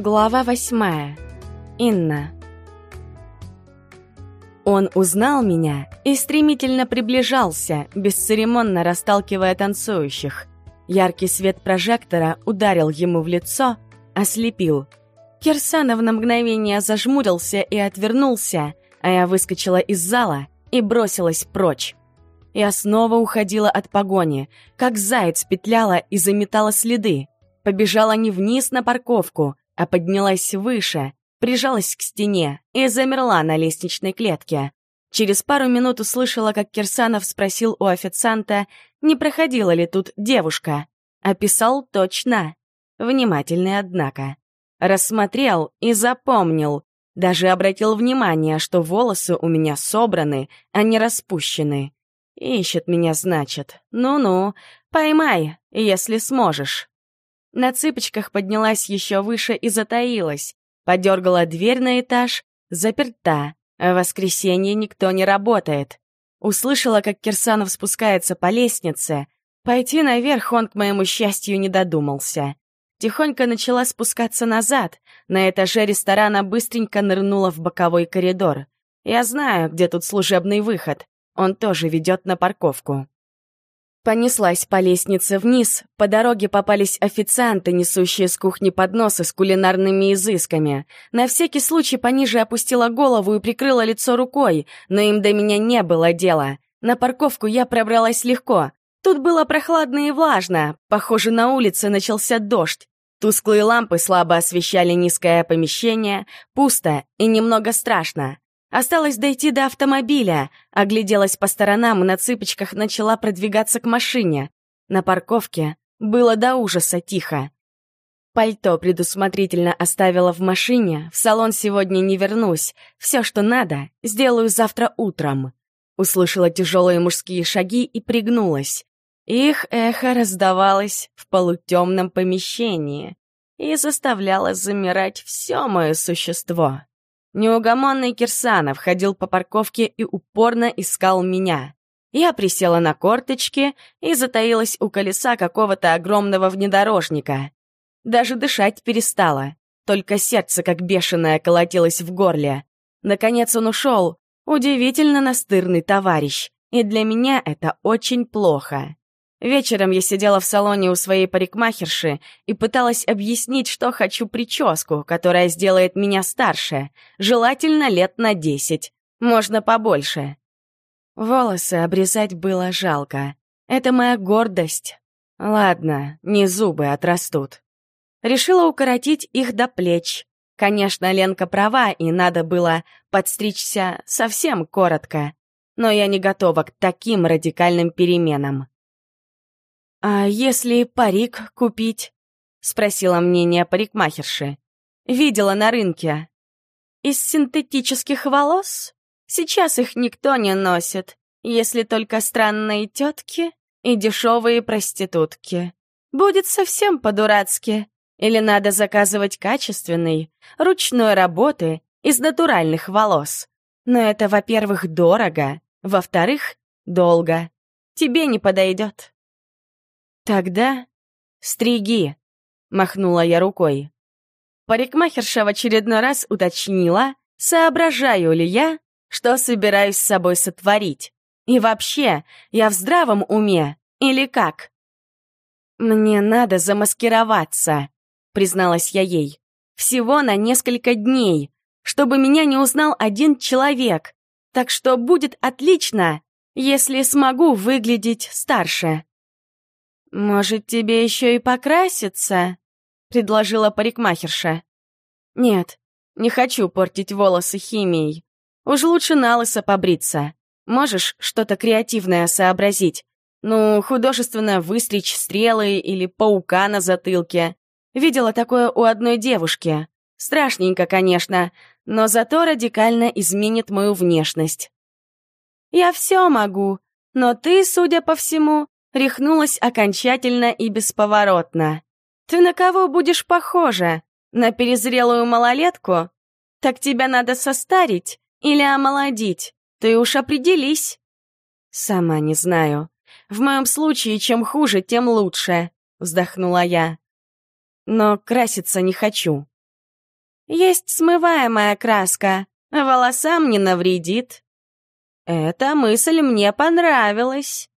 Глава восьмая. Инна. Он узнал меня и стремительно приближался, бесцеремонно расталкивая танцующих. Яркий свет прожектора ударил ему в лицо, ослепил. Кирсанов на мгновение зажмурился и отвернулся, а я выскочила из зала и бросилась прочь. Я снова уходила от погони, как заяц петляла и заметала следы. Побежала не вниз на парковку, а поднялась выше, прижалась к стене и замерла на лестничной клетке. Через пару минут услышала, как Кирсанов спросил у официанта, не проходила ли тут девушка. Описал точно. Внимательный, однако. Рассмотрел и запомнил. Даже обратил внимание, что волосы у меня собраны, а не распущены. Ищет меня, значит. Ну-ну, поймай, если сможешь. На цыпочках поднялась еще выше и затаилась. Подергала дверь на этаж, заперта. В воскресенье никто не работает. Услышала, как Кирсанов спускается по лестнице. Пойти наверх он, к моему счастью, не додумался. Тихонько начала спускаться назад. На этаже ресторана быстренько нырнула в боковой коридор. Я знаю, где тут служебный выход. Он тоже ведет на парковку. Понеслась по лестнице вниз, по дороге попались официанты, несущие с кухни подносы с кулинарными изысками. На всякий случай пониже опустила голову и прикрыла лицо рукой, но им до меня не было дела. На парковку я пробралась легко. Тут было прохладно и влажно, похоже, на улице начался дождь. Тусклые лампы слабо освещали низкое помещение, пусто и немного страшно. Осталось дойти до автомобиля, огляделась по сторонам и на цыпочках начала продвигаться к машине. На парковке было до ужаса тихо. Пальто предусмотрительно оставила в машине, в салон сегодня не вернусь, все, что надо, сделаю завтра утром. Услышала тяжелые мужские шаги и пригнулась. Их эхо раздавалось в полутемном помещении и заставляло замирать все мое существо. Неугомонный Кирсанов ходил по парковке и упорно искал меня. Я присела на корточки и затаилась у колеса какого-то огромного внедорожника. Даже дышать перестала, только сердце как бешеное колотилось в горле. Наконец он ушел, удивительно настырный товарищ, и для меня это очень плохо. Вечером я сидела в салоне у своей парикмахерши и пыталась объяснить, что хочу прическу, которая сделает меня старше, желательно лет на десять, можно побольше. Волосы обрезать было жалко. Это моя гордость. Ладно, не зубы отрастут. Решила укоротить их до плеч. Конечно, Ленка права, и надо было подстричься совсем коротко. Но я не готова к таким радикальным переменам. «А если парик купить?» — спросила мнение парикмахерши. «Видела на рынке». «Из синтетических волос? Сейчас их никто не носит, если только странные тетки и дешевые проститутки. Будет совсем по-дурацки. Или надо заказывать качественный, ручной работы, из натуральных волос. Но это, во-первых, дорого, во-вторых, долго. Тебе не подойдет. «Тогда стриги», — махнула я рукой. Парикмахерша в очередной раз уточнила, соображаю ли я, что собираюсь с собой сотворить. И вообще, я в здравом уме или как? «Мне надо замаскироваться», — призналась я ей. «Всего на несколько дней, чтобы меня не узнал один человек. Так что будет отлично, если смогу выглядеть старше». «Может, тебе еще и покраситься?» — предложила парикмахерша. «Нет, не хочу портить волосы химией. Уж лучше на лысо побриться. Можешь что-то креативное сообразить? Ну, художественно выстричь стрелы или паука на затылке. Видела такое у одной девушки. Страшненько, конечно, но зато радикально изменит мою внешность. «Я все могу, но ты, судя по всему, рехнулась окончательно и бесповоротно. «Ты на кого будешь похожа? На перезрелую малолетку? Так тебя надо состарить или омолодить? Ты уж определись». «Сама не знаю. В моем случае, чем хуже, тем лучше», — вздохнула я. «Но краситься не хочу». Есть смываемая краска, волосам не навредит. Эта мысль мне понравилась.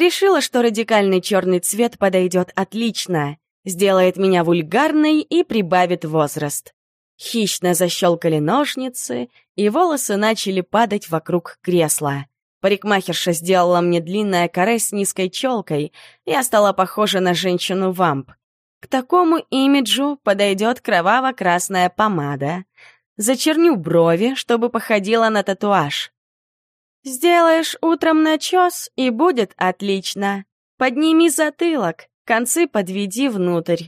Решила, что радикальный черный цвет подойдет отлично, сделает меня вульгарной и прибавит возраст. Хищно защелкали ножницы, и волосы начали падать вокруг кресла. Парикмахерша сделала мне длинное каре с низкой челкой, я стала похожа на женщину-вамп. К такому имиджу подойдет кроваво-красная помада. Зачерню брови, чтобы походила на татуаж. Сделаешь утром начес, и будет отлично. Подними затылок, концы подведи внутрь.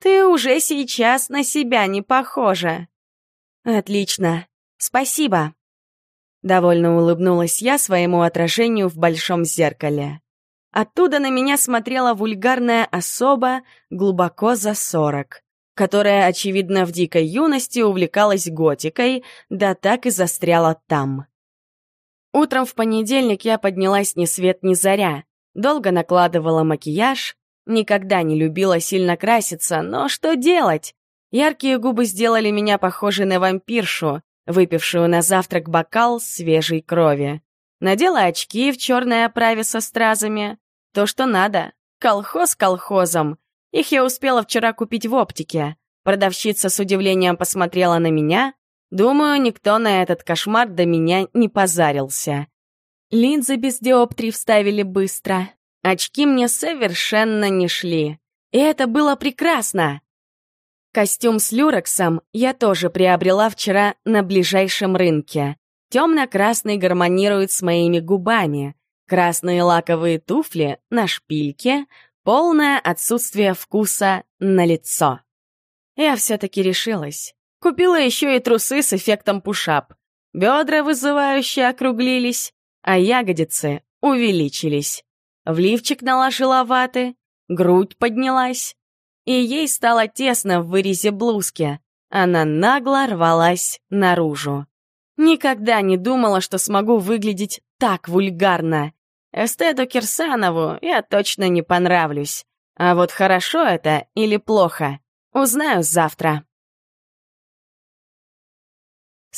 Ты уже сейчас на себя не похожа. Отлично. Спасибо. Довольно улыбнулась я своему отражению в большом зеркале. Оттуда на меня смотрела вульгарная особа глубоко за сорок, которая, очевидно, в дикой юности увлекалась готикой, да так и застряла там. Утром в понедельник я поднялась ни свет ни заря, долго накладывала макияж, никогда не любила сильно краситься, но что делать? Яркие губы сделали меня похожей на вампиршу, выпившую на завтрак бокал свежей крови. Надела очки в черной оправе со стразами. То, что надо. Колхоз колхозом. Их я успела вчера купить в оптике. Продавщица с удивлением посмотрела на меня. Думаю, никто на этот кошмар до меня не позарился. Линзы без диоптрий вставили быстро. Очки мне совершенно не шли. И это было прекрасно. Костюм с люрексом я тоже приобрела вчера на ближайшем рынке. Темно-красный гармонирует с моими губами. Красные лаковые туфли на шпильке, полное отсутствие вкуса на лицо. Я все-таки решилась. Купила еще и трусы с эффектом пушап. Бедра вызывающе округлились, а ягодицы увеличились. В лифчик наложила ваты, грудь поднялась, и ей стало тесно в вырезе блузки. Она нагло рвалась наружу. Никогда не думала, что смогу выглядеть так вульгарно. Эстету Кирсанову я точно не понравлюсь. А вот хорошо это или плохо, узнаю завтра.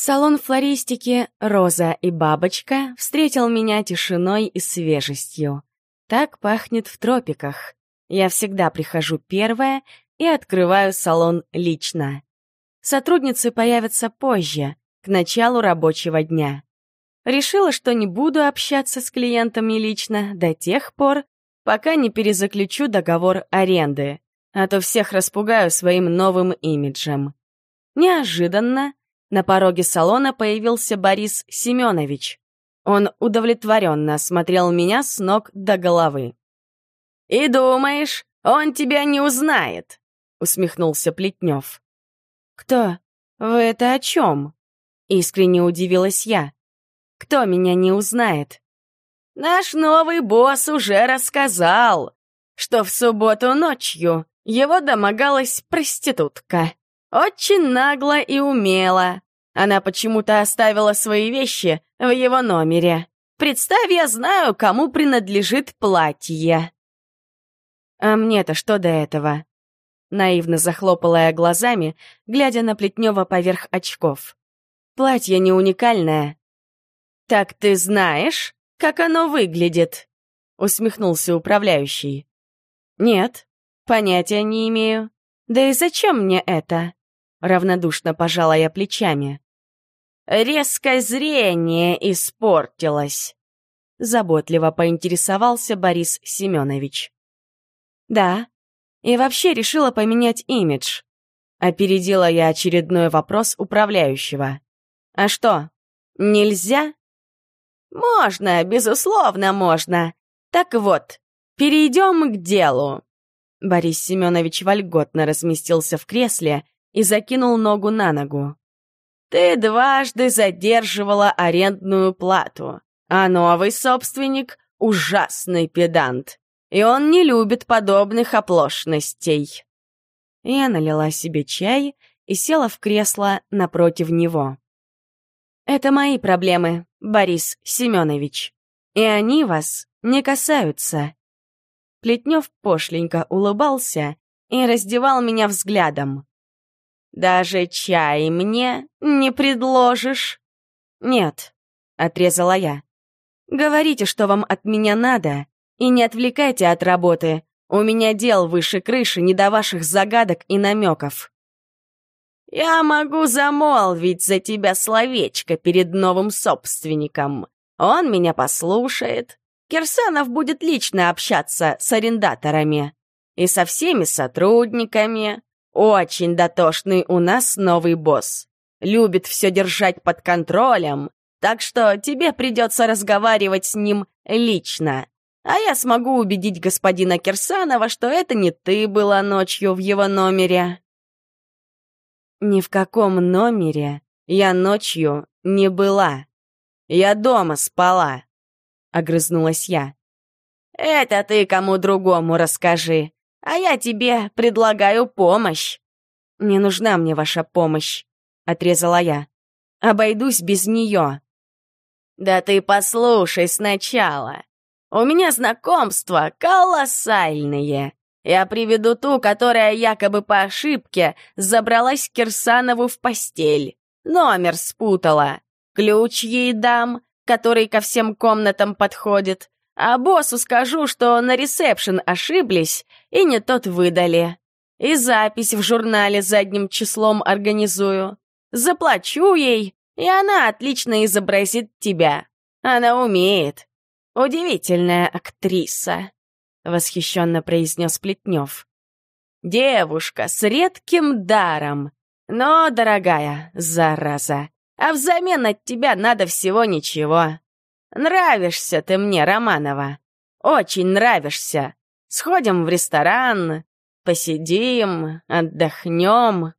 Салон флористики «Роза и бабочка» встретил меня тишиной и свежестью. Так пахнет в тропиках. Я всегда прихожу первая и открываю салон лично. Сотрудницы появятся позже, к началу рабочего дня. Решила, что не буду общаться с клиентами лично до тех пор, пока не перезаключу договор аренды, а то всех распугаю своим новым имиджем. Неожиданно на пороге салона появился Борис Семенович. Он удовлетворенно осмотрел меня с ног до головы. «И думаешь, он тебя не узнает?» — усмехнулся Плетнев. «Кто? Вы это о чем?» — искренне удивилась я. «Кто меня не узнает?» «Наш новый босс уже рассказал, что в субботу ночью его домогалась проститутка. Очень нагло и умело. Она почему-то оставила свои вещи в его номере. Представь, я знаю, кому принадлежит платье. А мне-то что до этого? Наивно захлопала я глазами, глядя на Плетнева поверх очков. Платье не уникальное. «Так ты знаешь, как оно выглядит?» — усмехнулся управляющий. «Нет, понятия не имею. Да и зачем мне это?» — равнодушно пожала я плечами. «Резкое зрение испортилось», — заботливо поинтересовался Борис Семенович. Да. И вообще решила поменять имидж. Опередила я очередной вопрос управляющего. А что, нельзя? Можно, безусловно, можно. Так вот, перейдем к делу. Борис Семенович вольготно разместился в кресле и закинул ногу на ногу. Ты дважды задерживала арендную плату, а новый собственник — ужасный педант и он не любит подобных оплошностей. Я налила себе чай и села в кресло напротив него. Это мои проблемы, Борис Семенович, и они вас не касаются. Плетнев пошленько улыбался и раздевал меня взглядом. Даже чай мне не предложишь?» «Нет», — отрезала я. «Говорите, что вам от меня надо, и не отвлекайте от работы. У меня дел выше крыши, не до ваших загадок и намеков». «Я могу замолвить за тебя словечко перед новым собственником. Он меня послушает. Кирсанов будет лично общаться с арендаторами и со всеми сотрудниками. Очень дотошный у нас новый босс. Любит все держать под контролем, так что тебе придется разговаривать с ним лично. А я смогу убедить господина Кирсанова, что это не ты была ночью в его номере. Ни в каком номере я ночью не была. Я дома спала, — огрызнулась я. «Это ты кому другому расскажи, а я тебе предлагаю помощь». «Не нужна мне ваша помощь», — отрезала я. «Обойдусь без нее». «Да ты послушай сначала. У меня знакомства колоссальные. Я приведу ту, которая якобы по ошибке забралась к Кирсанову в постель. Номер спутала. Ключ ей дам, который ко всем комнатам подходит. А боссу скажу, что на ресепшн ошиблись и не тот выдали. И запись в журнале задним числом организую. Заплачу ей, и она отлично изобразит тебя. Она умеет. Удивительная актриса, — восхищенно произнес Плетнев. Девушка с редким даром. Но, дорогая, зараза, а взамен от тебя надо всего ничего. Нравишься ты мне, Романова. Очень нравишься. Сходим в ресторан, посидим, отдохнем.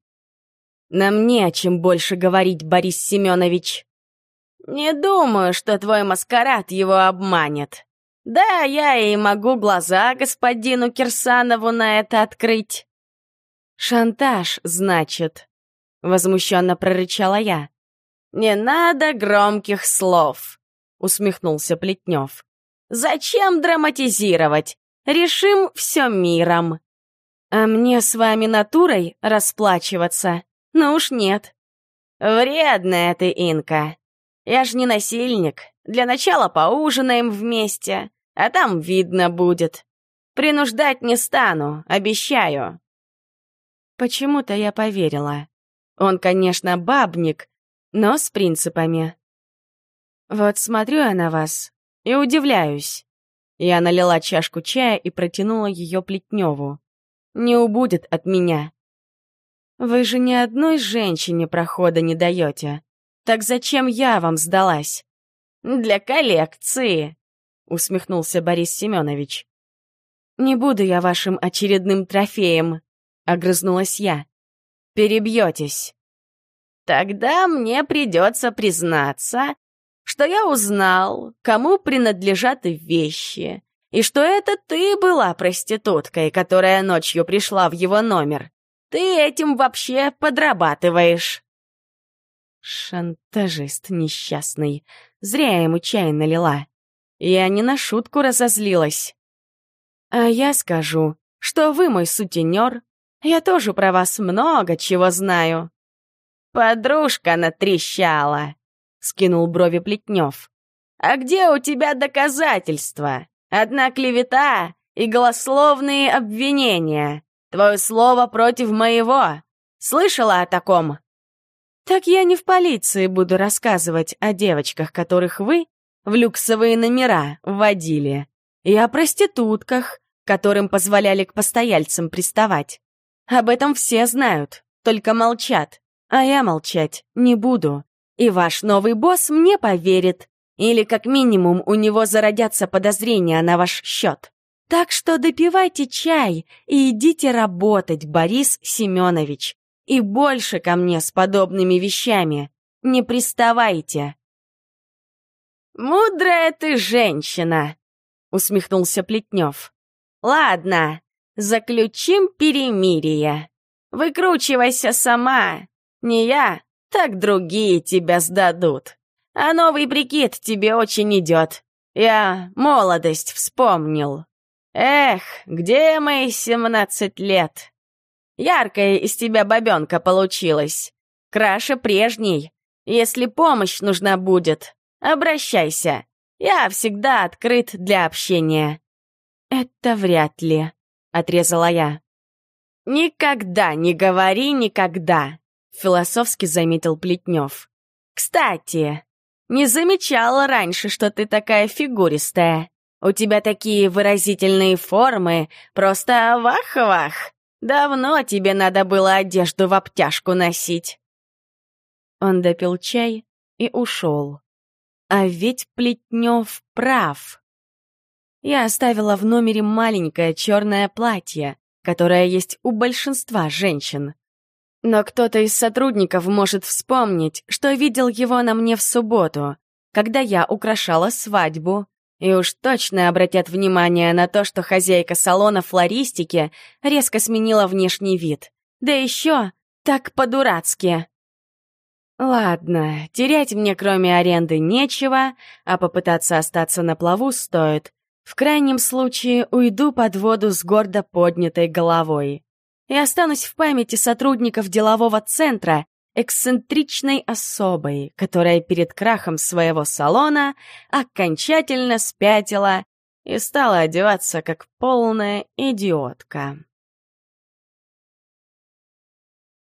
Нам не о чем больше говорить, Борис Семенович. Не думаю, что твой маскарад его обманет. Да, я и могу глаза господину Кирсанову на это открыть. Шантаж, значит, возмущенно прорычала я. «Не надо громких слов», — усмехнулся Плетнев. «Зачем драматизировать? Решим все миром». «А мне с вами натурой расплачиваться? Ну уж нет». «Вредная ты, Инка. Я ж не насильник. Для начала поужинаем вместе, а там видно будет. Принуждать не стану, обещаю». Почему-то я поверила. Он, конечно, бабник, но с принципами. Вот смотрю я на вас и удивляюсь. Я налила чашку чая и протянула ее Плетневу. Не убудет от меня. Вы же ни одной женщине прохода не даете. Так зачем я вам сдалась? Для коллекции, усмехнулся Борис Семенович. Не буду я вашим очередным трофеем, огрызнулась я. Перебьетесь. Тогда мне придется признаться, что я узнал, кому принадлежат вещи, и что это ты была проституткой, которая ночью пришла в его номер. Ты этим вообще подрабатываешь. Шантажист несчастный. Зря я ему чай налила. Я не на шутку разозлилась. А я скажу, что вы мой сутенер. Я тоже про вас много чего знаю. «Подружка натрещала», — скинул брови Плетнев. «А где у тебя доказательства? Одна клевета и голословные обвинения. Твое слово против моего. Слышала о таком?» «Так я не в полиции буду рассказывать о девочках, которых вы в люксовые номера вводили, и о проститутках, которым позволяли к постояльцам приставать. Об этом все знают, только молчат. А я молчать не буду. И ваш новый босс мне поверит. Или как минимум у него зародятся подозрения на ваш счет. Так что допивайте чай и идите работать, Борис Семенович. И больше ко мне с подобными вещами не приставайте. «Мудрая ты женщина!» — усмехнулся Плетнев. «Ладно, заключим перемирие. Выкручивайся сама, не я, так другие тебя сдадут. А новый прикид тебе очень идет. Я молодость вспомнил. Эх, где мои семнадцать лет? Яркая из тебя бабенка получилась. Краше прежней. Если помощь нужна будет, обращайся. Я всегда открыт для общения». «Это вряд ли», — отрезала я. «Никогда не говори никогда», — философски заметил Плетнев. «Кстати, не замечала раньше, что ты такая фигуристая. У тебя такие выразительные формы, просто вах-вах. Давно тебе надо было одежду в обтяжку носить». Он допил чай и ушел. А ведь Плетнев прав. Я оставила в номере маленькое черное платье, которое есть у большинства женщин. Но кто-то из сотрудников может вспомнить, что видел его на мне в субботу, когда я украшала свадьбу, и уж точно обратят внимание на то, что хозяйка салона флористики резко сменила внешний вид. Да еще так по-дурацки. Ладно, терять мне кроме аренды нечего, а попытаться остаться на плаву стоит. В крайнем случае уйду под воду с гордо поднятой головой. И останусь в памяти сотрудников делового центра эксцентричной особой, которая перед крахом своего салона окончательно спятила и стала одеваться как полная идиотка.